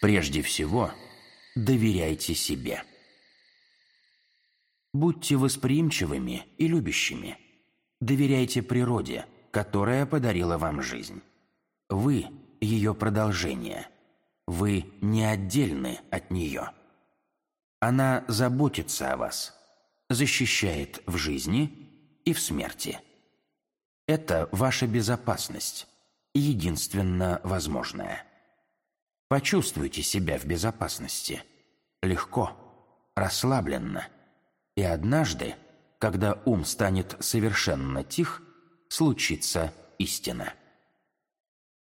Прежде всего, доверяйте себе. Будьте восприимчивыми и любящими. Доверяйте природе, которая подарила вам жизнь. Вы – ее продолжение. Вы не отдельны от нее. Она заботится о вас, защищает в жизни и в смерти. Это ваша безопасность, единственно возможная. Почувствуйте себя в безопасности. Легко, расслабленно. И однажды, когда ум станет совершенно тих, случится истина.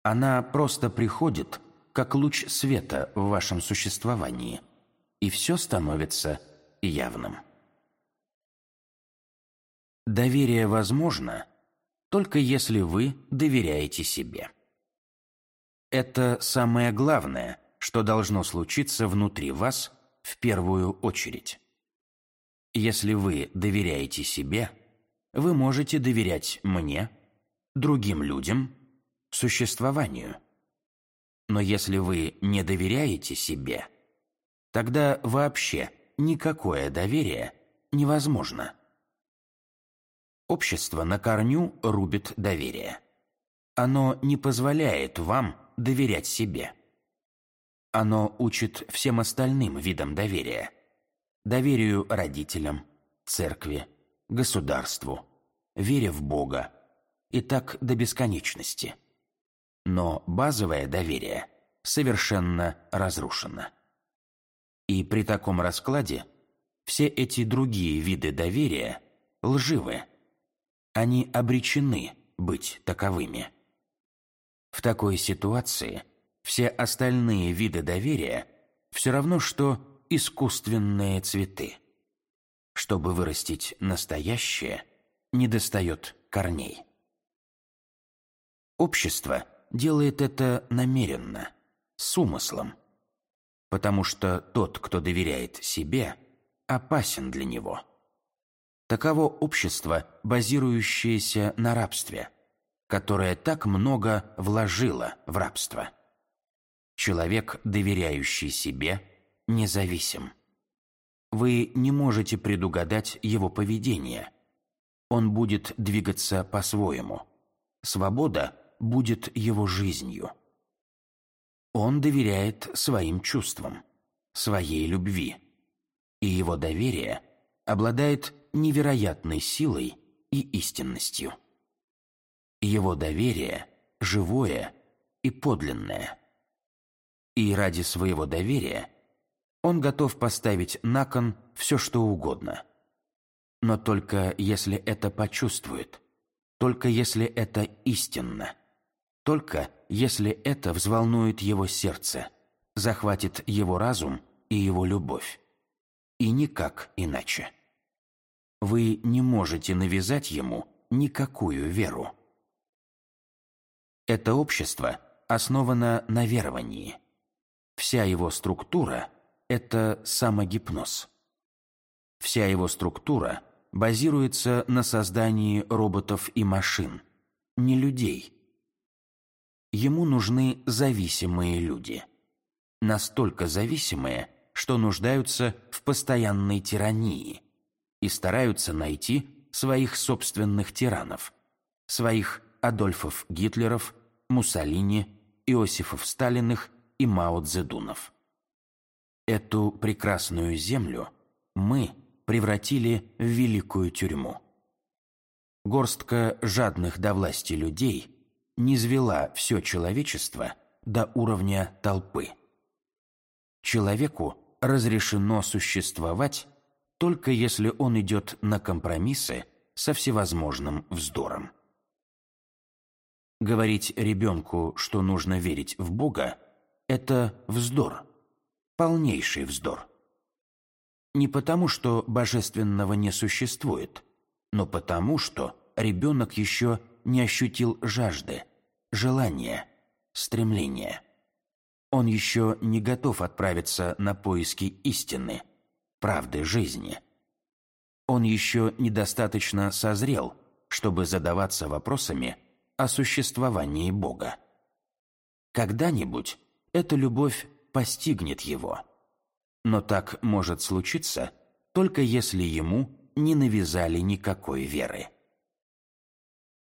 Она просто приходит, как луч света в вашем существовании, и все становится явным. Доверие возможно, только если вы доверяете себе. Это самое главное, что должно случиться внутри вас в первую очередь. Если вы доверяете себе, вы можете доверять мне, другим людям, существованию. Но если вы не доверяете себе, тогда вообще никакое доверие невозможно. Общество на корню рубит доверие. Оно не позволяет вам доверять себе. Оно учит всем остальным видам доверия. Доверию родителям, церкви, государству, вере в Бога. И так до бесконечности. Но базовое доверие совершенно разрушено. И при таком раскладе все эти другие виды доверия лживы. Они обречены быть таковыми. В такой ситуации все остальные виды доверия все равно, что искусственные цветы. Чтобы вырастить настоящее, недостает корней. Общество делает это намеренно, с умыслом, потому что тот, кто доверяет себе, опасен для него. Таково общество, базирующееся на рабстве – которая так много вложила в рабство. Человек, доверяющий себе, независим. Вы не можете предугадать его поведение. Он будет двигаться по-своему. Свобода будет его жизнью. Он доверяет своим чувствам, своей любви. И его доверие обладает невероятной силой и истинностью. Его доверие живое и подлинное. И ради своего доверия он готов поставить на кон все, что угодно. Но только если это почувствует, только если это истинно, только если это взволнует его сердце, захватит его разум и его любовь. И никак иначе. Вы не можете навязать ему никакую веру. Это общество основано на веровании. Вся его структура – это самогипноз. Вся его структура базируется на создании роботов и машин, не людей. Ему нужны зависимые люди. Настолько зависимые, что нуждаются в постоянной тирании и стараются найти своих собственных тиранов, своих Адольфов Гитлеров, Муссолини, Иосифов Сталиных и Мао Цзэдунов. Эту прекрасную землю мы превратили в великую тюрьму. Горстка жадных до власти людей низвела все человечество до уровня толпы. Человеку разрешено существовать только если он идет на компромиссы со всевозможным вздором. Говорить ребенку, что нужно верить в Бога, это вздор, полнейший вздор. Не потому, что божественного не существует, но потому, что ребенок еще не ощутил жажды, желания, стремления. Он еще не готов отправиться на поиски истины, правды жизни. Он еще недостаточно созрел, чтобы задаваться вопросами о существовании Бога. Когда-нибудь эта любовь постигнет его. Но так может случиться, только если ему не навязали никакой веры.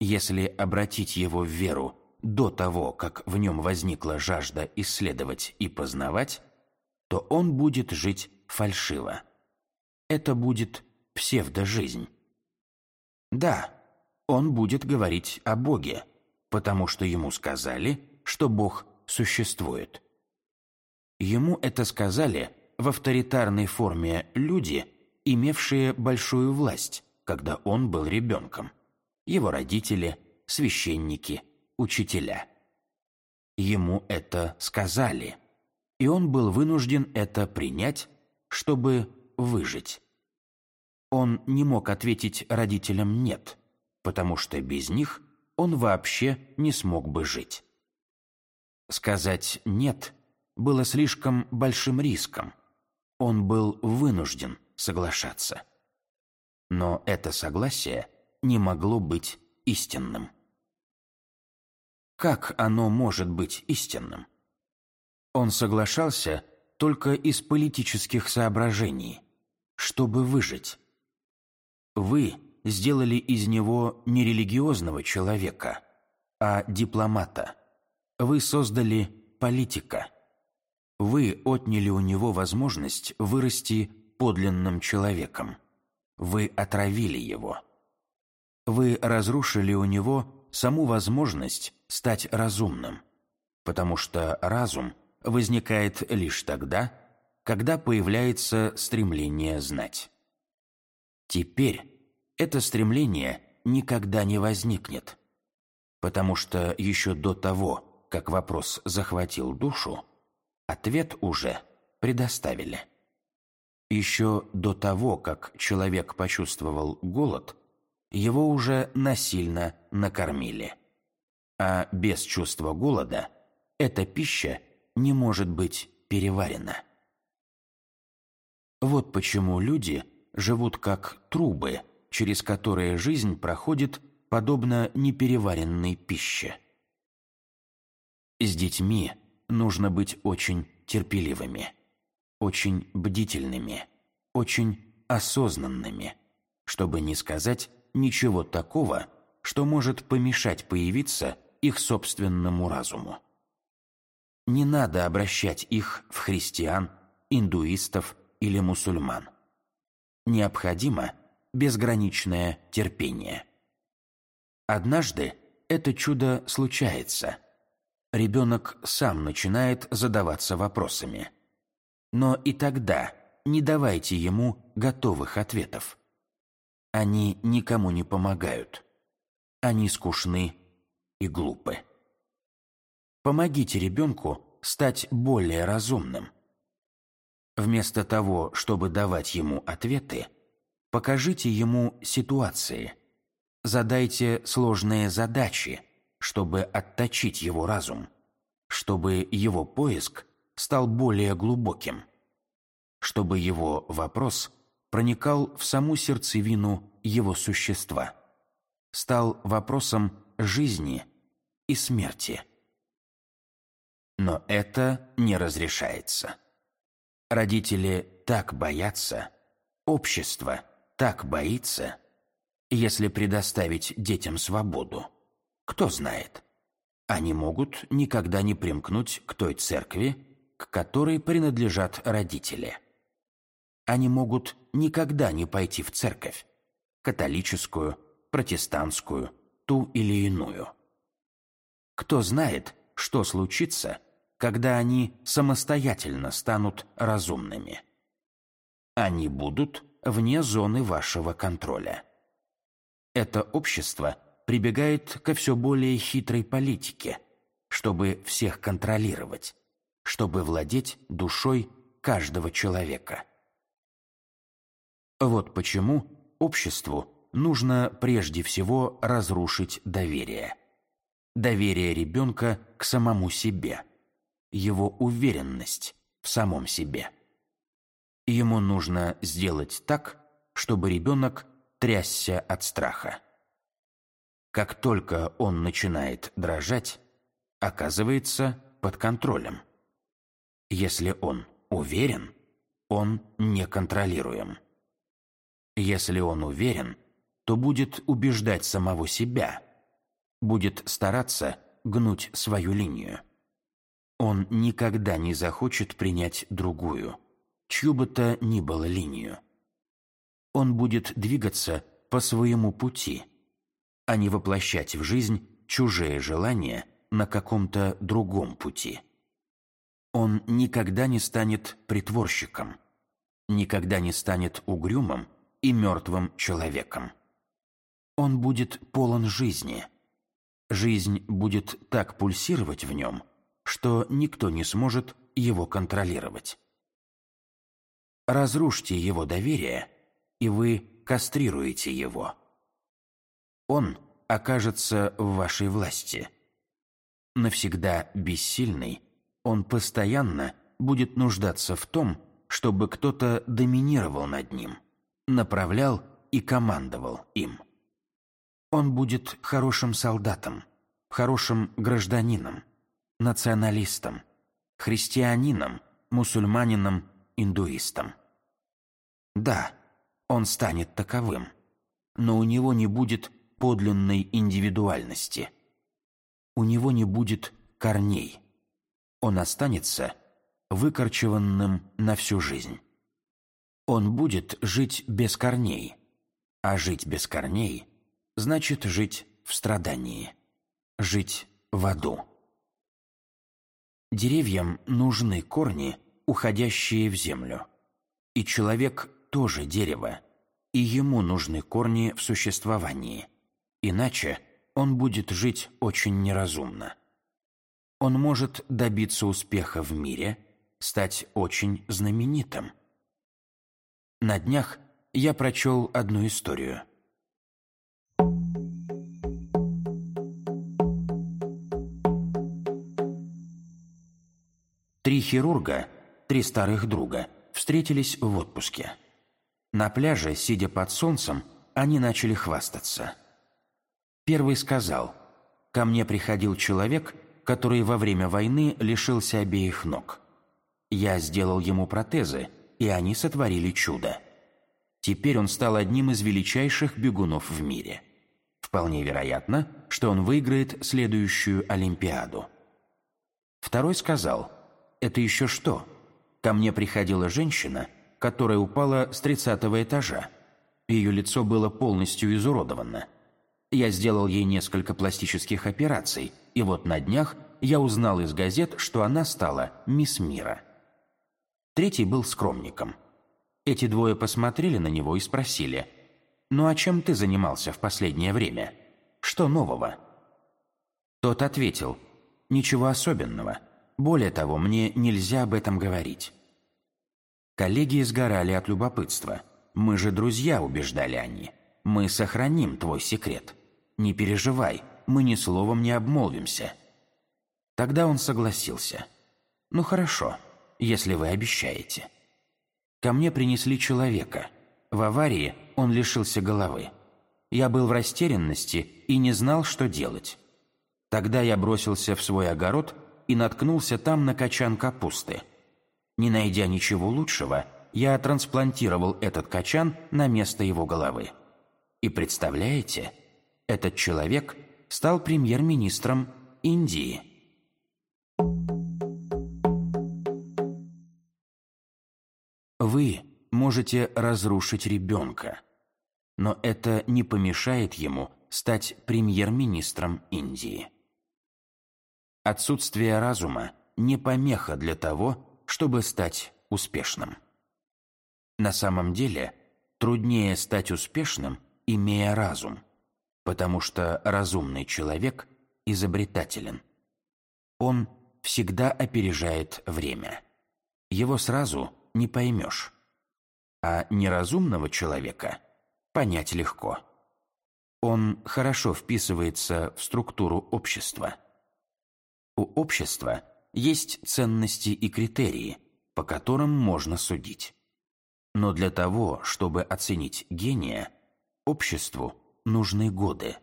Если обратить его в веру до того, как в нем возникла жажда исследовать и познавать, то он будет жить фальшиво. Это будет псевдожизнь. Да, он будет говорить о Боге, потому что ему сказали, что Бог существует. Ему это сказали в авторитарной форме люди, имевшие большую власть, когда он был ребенком. Его родители, священники, учителя. Ему это сказали, и он был вынужден это принять, чтобы выжить. Он не мог ответить родителям «нет», потому что без них он вообще не смог бы жить. Сказать «нет» было слишком большим риском. Он был вынужден соглашаться. Но это согласие не могло быть истинным. Как оно может быть истинным? Он соглашался только из политических соображений, чтобы выжить. Вы сделали из него не религиозного человека, а дипломата. Вы создали политика. Вы отняли у него возможность вырасти подлинным человеком. Вы отравили его. Вы разрушили у него саму возможность стать разумным, потому что разум возникает лишь тогда, когда появляется стремление знать. Теперь это стремление никогда не возникнет, потому что еще до того, как вопрос захватил душу, ответ уже предоставили. Еще до того, как человек почувствовал голод, его уже насильно накормили. А без чувства голода эта пища не может быть переварена. Вот почему люди живут как трубы, через которые жизнь проходит подобно непереваренной пище. С детьми нужно быть очень терпеливыми, очень бдительными, очень осознанными, чтобы не сказать ничего такого, что может помешать появиться их собственному разуму. Не надо обращать их в христиан, индуистов или мусульман. Необходимо безграничное терпение. Однажды это чудо случается – ребенок сам начинает задаваться вопросами. Но и тогда не давайте ему готовых ответов. Они никому не помогают. Они скучны и глупы. Помогите ребенку стать более разумным. Вместо того, чтобы давать ему ответы, покажите ему ситуации, задайте сложные задачи – чтобы отточить его разум, чтобы его поиск стал более глубоким, чтобы его вопрос проникал в саму сердцевину его существа, стал вопросом жизни и смерти. Но это не разрешается. Родители так боятся, общество так боится, если предоставить детям свободу кто знает? Они могут никогда не примкнуть к той церкви, к которой принадлежат родители. Они могут никогда не пойти в церковь, католическую, протестантскую, ту или иную. Кто знает, что случится, когда они самостоятельно станут разумными. Они будут вне зоны вашего контроля. Это общество – прибегает ко все более хитрой политике, чтобы всех контролировать, чтобы владеть душой каждого человека. Вот почему обществу нужно прежде всего разрушить доверие. Доверие ребенка к самому себе, его уверенность в самом себе. Ему нужно сделать так, чтобы ребенок трясся от страха. Как только он начинает дрожать, оказывается под контролем. Если он уверен, он неконтролируем. Если он уверен, то будет убеждать самого себя, будет стараться гнуть свою линию. Он никогда не захочет принять другую, чью бы то ни было линию. Он будет двигаться по своему пути, а не воплощать в жизнь чужие желания на каком-то другом пути. Он никогда не станет притворщиком, никогда не станет угрюмым и мертвым человеком. Он будет полон жизни. Жизнь будет так пульсировать в нем, что никто не сможет его контролировать. Разрушьте его доверие, и вы кастрируете его. Он окажется в вашей власти. Навсегда бессильный, он постоянно будет нуждаться в том, чтобы кто-то доминировал над ним, направлял и командовал им. Он будет хорошим солдатом, хорошим гражданином, националистом, христианином, мусульманином, индуистом. Да, он станет таковым, но у него не будет подлинной индивидуальности. У него не будет корней. Он останется выкорчеванным на всю жизнь. Он будет жить без корней, а жить без корней значит жить в страдании, жить в аду. Деревьям нужны корни, уходящие в землю. И человек тоже дерево, и ему нужны корни в существовании. Иначе он будет жить очень неразумно. Он может добиться успеха в мире, стать очень знаменитым. На днях я прочел одну историю. Три хирурга, три старых друга, встретились в отпуске. На пляже, сидя под солнцем, они начали хвастаться. Первый сказал, «Ко мне приходил человек, который во время войны лишился обеих ног. Я сделал ему протезы, и они сотворили чудо. Теперь он стал одним из величайших бегунов в мире. Вполне вероятно, что он выиграет следующую Олимпиаду». Второй сказал, это еще что? Ко мне приходила женщина, которая упала с тридцатого этажа. Ее лицо было полностью изуродовано. Я сделал ей несколько пластических операций, и вот на днях я узнал из газет, что она стала мисс Мира. Третий был скромником. Эти двое посмотрели на него и спросили, «Ну а чем ты занимался в последнее время? Что нового?» Тот ответил, «Ничего особенного. Более того, мне нельзя об этом говорить. Коллеги сгорали от любопытства. «Мы же друзья», — убеждали они. «Мы сохраним твой секрет. Не переживай, мы ни словом не обмолвимся». Тогда он согласился. «Ну хорошо, если вы обещаете». Ко мне принесли человека. В аварии он лишился головы. Я был в растерянности и не знал, что делать. Тогда я бросился в свой огород и наткнулся там на качан капусты. Не найдя ничего лучшего, я трансплантировал этот качан на место его головы. И представляете, этот человек стал премьер-министром Индии. Вы можете разрушить ребенка, но это не помешает ему стать премьер-министром Индии. Отсутствие разума не помеха для того, чтобы стать успешным. На самом деле, труднее стать успешным, имея разум, потому что разумный человек изобретателен. Он всегда опережает время. Его сразу не поймешь. А неразумного человека понять легко. Он хорошо вписывается в структуру общества – у общества есть ценности и критерии, по которым можно судить. Но для того, чтобы оценить гения, обществу нужны годы.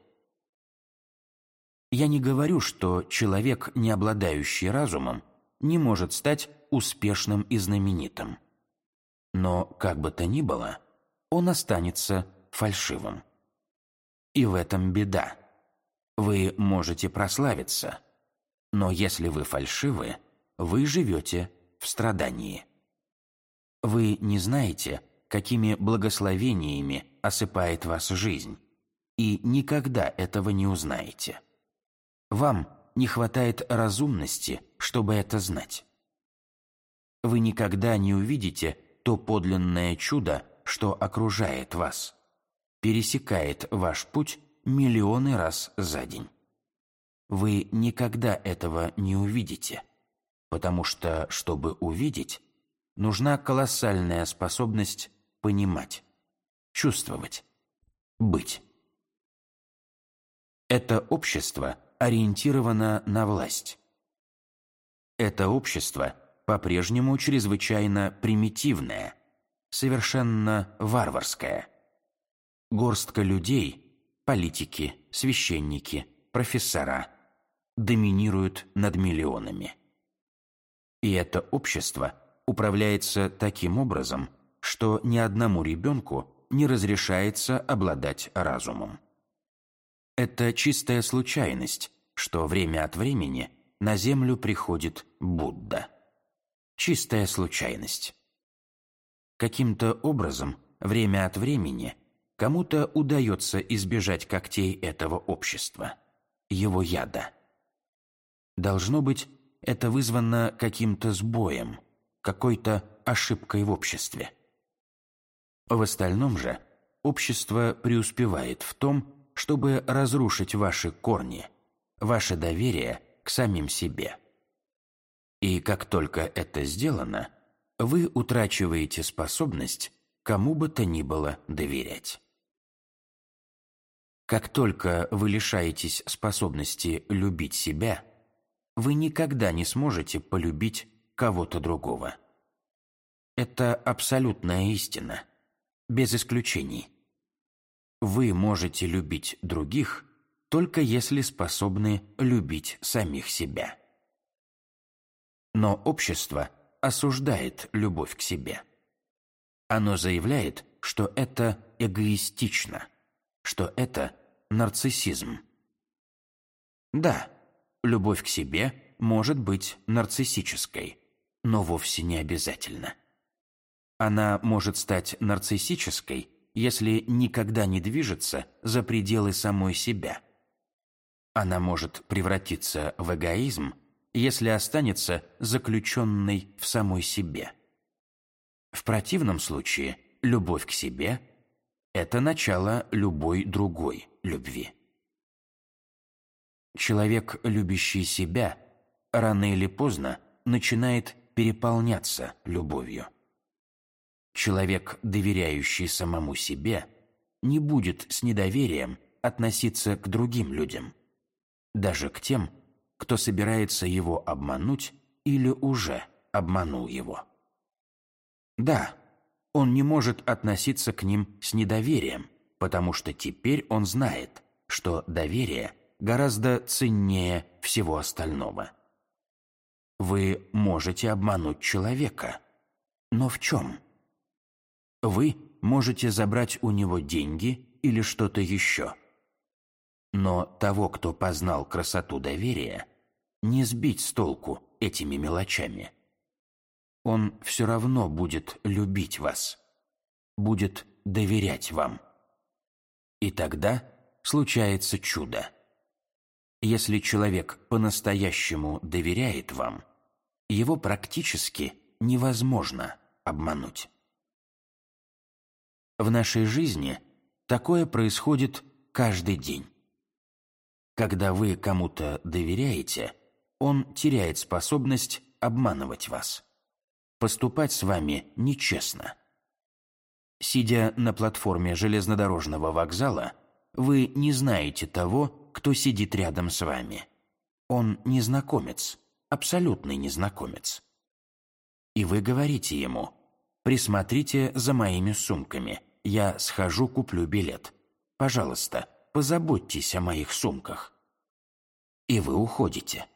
Я не говорю, что человек, не обладающий разумом, не может стать успешным и знаменитым. Но, как бы то ни было, он останется фальшивым. И в этом беда. Вы можете прославиться, но если вы фальшивы, вы живете в страдании. Вы не знаете, какими благословениями осыпает вас жизнь, и никогда этого не узнаете. Вам не хватает разумности, чтобы это знать. Вы никогда не увидите то подлинное чудо, что окружает вас, пересекает ваш путь миллионы раз за день. Вы никогда этого не увидите, потому что, чтобы увидеть, нужна колоссальная способность понимать, чувствовать, быть. Это общество ориентировано на власть. Это общество по-прежнему чрезвычайно примитивное, совершенно варварское. Горстка людей, политики, священники, профессора доминируют над миллионами. И это общество управляется таким образом, что ни одному ребенку не разрешается обладать разумом. Это чистая случайность, что время от времени на Землю приходит Будда. Чистая случайность. Каким-то образом, время от времени, кому-то удается избежать когтей этого общества, его яда. Должно быть, это вызвано каким-то сбоем, какой-то ошибкой в обществе. В остальном же общество преуспевает в том, чтобы разрушить ваши корни, ваше доверие к самим себе. И как только это сделано, вы утрачиваете способность кому бы то ни было доверять. Как только вы лишаетесь способности любить себя, вы никогда не сможете полюбить кого-то другого. Это абсолютная истина, без исключений. Вы можете любить других только если способны любить самих себя. Но общество осуждает любовь к себе. Оно заявляет, что это эгоистично, что это нарциссизм. Да, любовь к себе может быть нарциссической, но вовсе не обязательно. Она может стать нарциссической, если никогда не движется за пределы самой себя. Она может превратиться в эгоизм, если останется заключенной в самой себе. В противном случае любовь к себе – это начало любой другой любви. Человек, любящий себя, рано или поздно начинает переполняться любовью. Человек, доверяющий самому себе, не будет с недоверием относиться к другим людям, даже к тем, кто собирается его обмануть или уже обманул его. Да, он не может относиться к ним с недоверием, потому что теперь он знает, что доверие гораздо ценнее всего остального. Вы можете обмануть человека, но в чем? Вы можете забрать у него деньги или что-то еще. Но того, кто познал красоту доверия, не сбить с толку этими мелочами. Он все равно будет любить вас, будет доверять вам. И тогда случается чудо. Если человек по-настоящему доверяет вам, его практически невозможно обмануть. В нашей жизни такое происходит каждый день. Когда вы кому-то доверяете, он теряет способность обманывать вас, поступать с вами нечестно. Сидя на платформе железнодорожного вокзала, вы не знаете того, кто сидит рядом с вами. Он незнакомец, абсолютный незнакомец. И вы говорите ему «Присмотрите за моими сумками, я схожу, куплю билет. Пожалуйста, позаботьтесь о моих сумках. И вы уходите.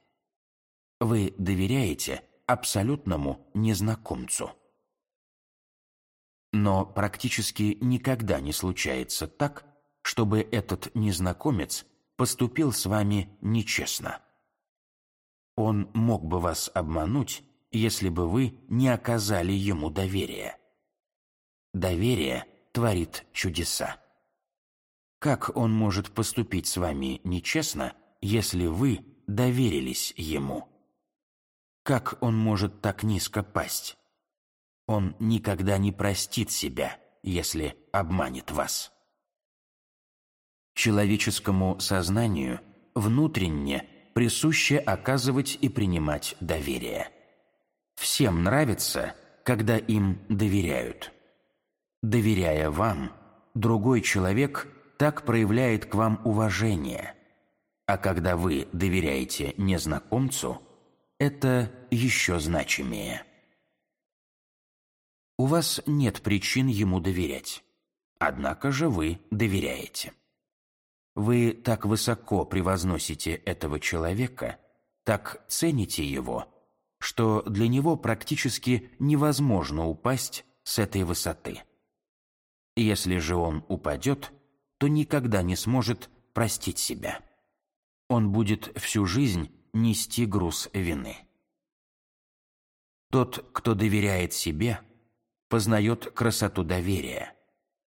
Вы доверяете, абсолютному незнакомцу. Но практически никогда не случается так, чтобы этот незнакомец поступил с вами нечестно. Он мог бы вас обмануть, если бы вы не оказали ему доверия. Доверие творит чудеса. Как он может поступить с вами нечестно, если вы доверились ему? Как он может так низко пасть? Он никогда не простит себя, если обманет вас. Человеческому сознанию внутренне присуще оказывать и принимать доверие. Всем нравится, когда им доверяют. Доверяя вам, другой человек так проявляет к вам уважение, а когда вы доверяете незнакомцу, это еще значимее. У вас нет причин ему доверять, однако же вы доверяете. Вы так высоко превозносите этого человека, так цените его, что для него практически невозможно упасть с этой высоты. Если же он упадет, то никогда не сможет простить себя. Он будет всю жизнь нести груз вины. Тот, кто доверяет себе, познает красоту доверия,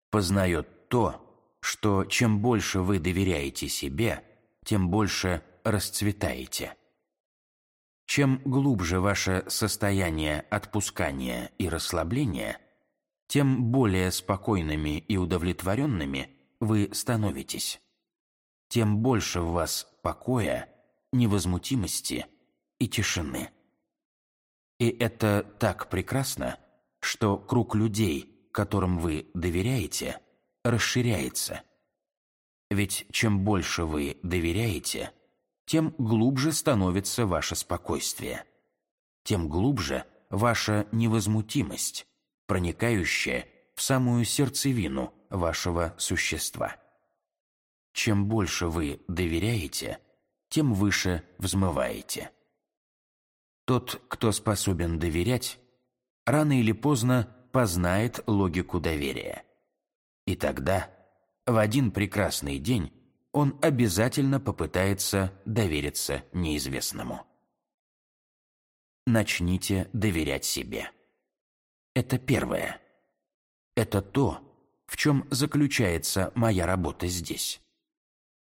познает то, что чем больше вы доверяете себе, тем больше расцветаете. Чем глубже ваше состояние отпускания и расслабления, тем более спокойными и удовлетворенными вы становитесь. Тем больше в вас покоя, невозмутимости и тишины. И это так прекрасно, что круг людей, которым вы доверяете – расширяется. Ведь чем больше вы доверяете, тем глубже становится ваше спокойствие, тем глубже ваша невозмутимость, проникающая в самую сердцевину вашего существа. Чем больше вы доверяете, тем выше взмываете. Тот, кто способен доверять, рано или поздно познает логику доверия – и тогда, в один прекрасный день, он обязательно попытается довериться неизвестному. Начните доверять себе. Это первое. Это то, в чем заключается моя работа здесь.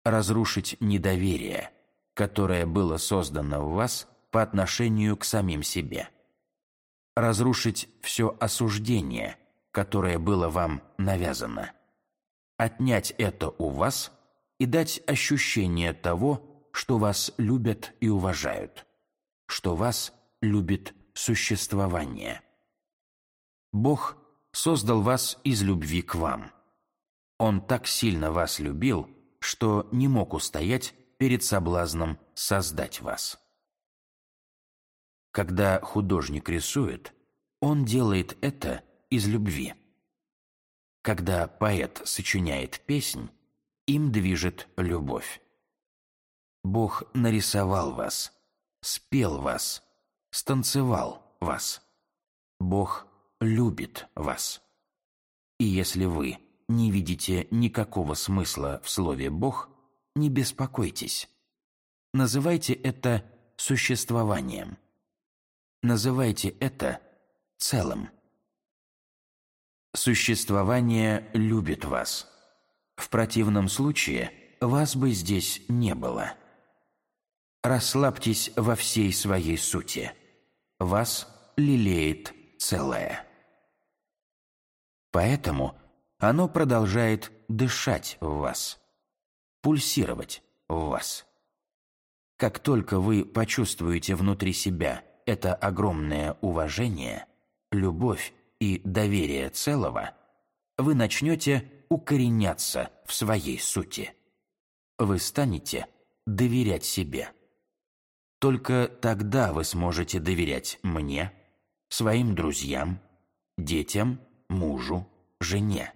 Разрушить недоверие, которое было создано в вас по отношению к самим себе. Разрушить все осуждение – которое было вам навязано. Отнять это у вас и дать ощущение того, что вас любят и уважают, что вас любит существование. Бог создал вас из любви к вам. Он так сильно вас любил, что не мог устоять перед соблазном создать вас. Когда художник рисует, он делает это – из любви. Когда поэт сочиняет песнь, им движет любовь. Бог нарисовал вас, спел вас, станцевал вас. Бог любит вас. И если вы не видите никакого смысла в слове «Бог», не беспокойтесь. Называйте это существованием. Называйте это целым. Существование любит вас. В противном случае вас бы здесь не было. Расслабьтесь во всей своей сути. Вас лелеет целое. Поэтому оно продолжает дышать в вас, пульсировать в вас. Как только вы почувствуете внутри себя это огромное уважение, любовь и доверие целого, вы начнете укореняться в своей сути. Вы станете доверять себе. Только тогда вы сможете доверять мне, своим друзьям, детям, мужу, жене.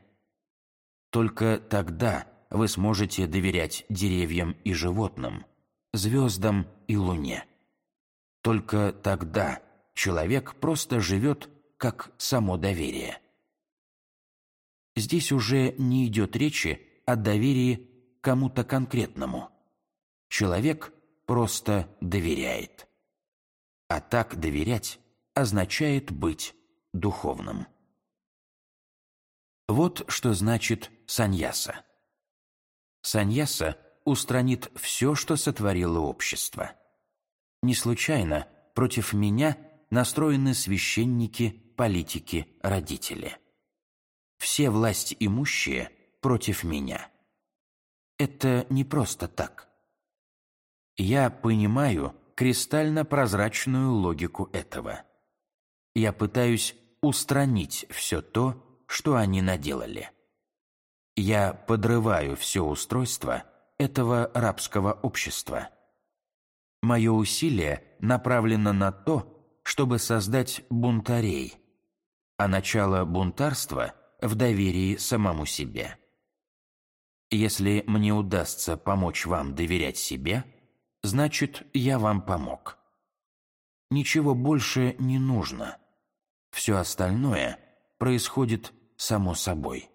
Только тогда вы сможете доверять деревьям и животным, звездам и луне. Только тогда человек просто живет как само доверие. Здесь уже не идет речи о доверии кому-то конкретному. Человек просто доверяет. А так доверять означает быть духовным. Вот что значит саньяса. Саньяса устранит все, что сотворило общество. Не случайно против меня настроены священники, политики, родители. Все власть имущие против меня. Это не просто так. Я понимаю кристально прозрачную логику этого. Я пытаюсь устранить все то, что они наделали. Я подрываю все устройство этого рабского общества. Мое усилие направлено на то, чтобы создать бунтарей, а начало бунтарства в доверии самому себе. Если мне удастся помочь вам доверять себе, значит, я вам помог. Ничего больше не нужно. Все остальное происходит само собой.